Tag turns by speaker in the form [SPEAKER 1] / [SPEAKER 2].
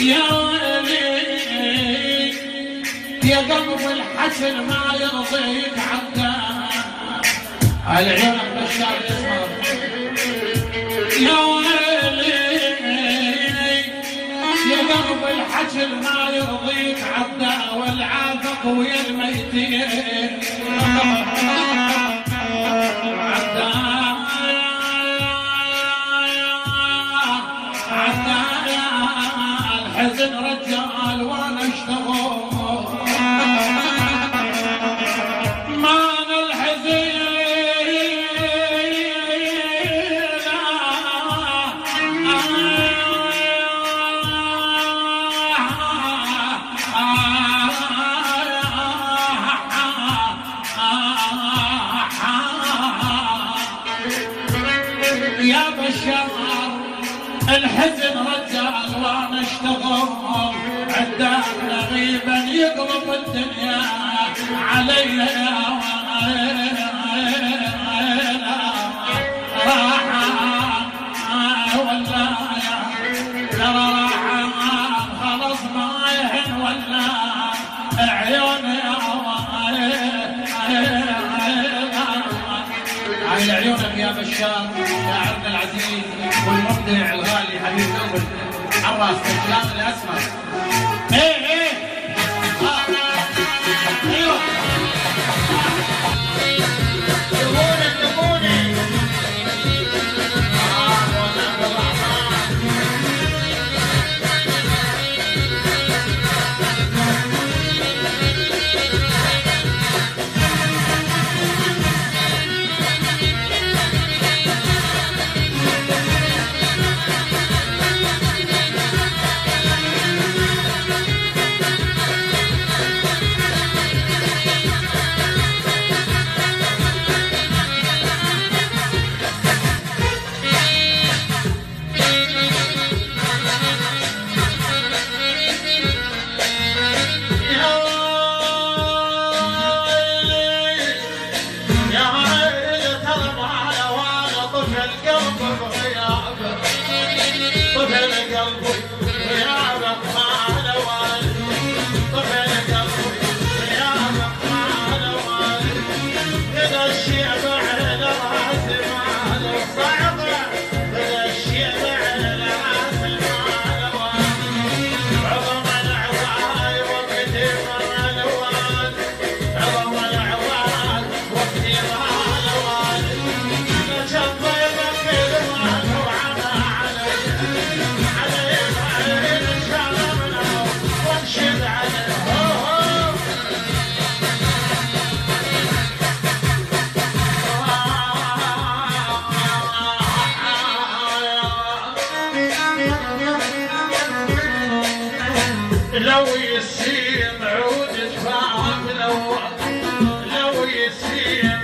[SPEAKER 1] يا ولدي يا قلب الحسن ما يرضيك حتى. العيون بشار يسمر يا ولدي يا قلب الحسن ما يرضيك حتى. والعافق ويا الميتين. حتى يا بشار الحزن رجال وأنا اشتغل عدان غيبا يقلب الدنيا علي بشار شاعرنا العزيز والمبدع الغالي حبيب قلبي حراس الكلام الأسمر. إيه إيه. آه.
[SPEAKER 2] أيوه. Yeah. لو يسيم عود فاهم لو لو يسيم